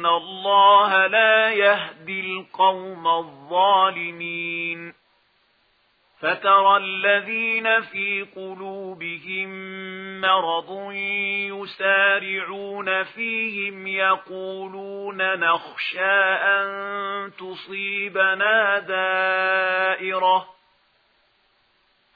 ان الله لا يهدي القوم الظالمين فترى الذين في قلوبهم مرض يسارعون فيهم يقولون نخشى أن تصيبنا دائرة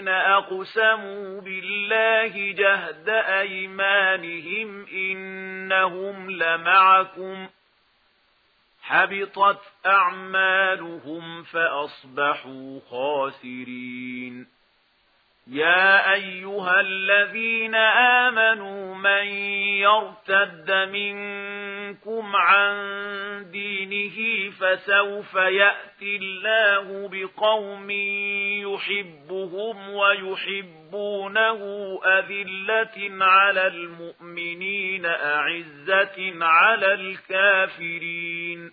الَّذِينَ أَقْسَمُوا بِاللَّهِ جَهْدَ أَيْمَانِهِمْ إِنَّهُمْ لَمَعَكُمْ حَبِطَتْ أَعْمَالُهُمْ فَأَصْبَحُوا خَاسِرِينَ يَا أَيُّهَا الَّذِينَ آمَنُوا مَن يَرْتَدَّ مِنكُمْ عَن فسوف يأتي الله بقوم يحبهم ويحبونه أذلة على المؤمنين أعزة على الكافرين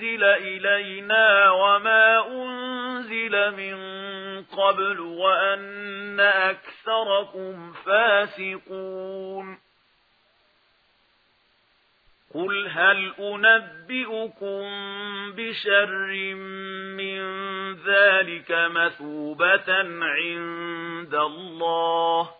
أُنْزِلَ إِلَيْنَا وَمَا أُنْزِلَ مِنْ قَبْلُ وَأَنَّ أَكْثَرَكُمْ فَاسِقُونَ. قُلْ هَلْ أُنَبِّئُكُمْ بِشَرٍّ مِنْ ذَلِكَ مَثُوبَةً عِنْدَ اللَّهِ؟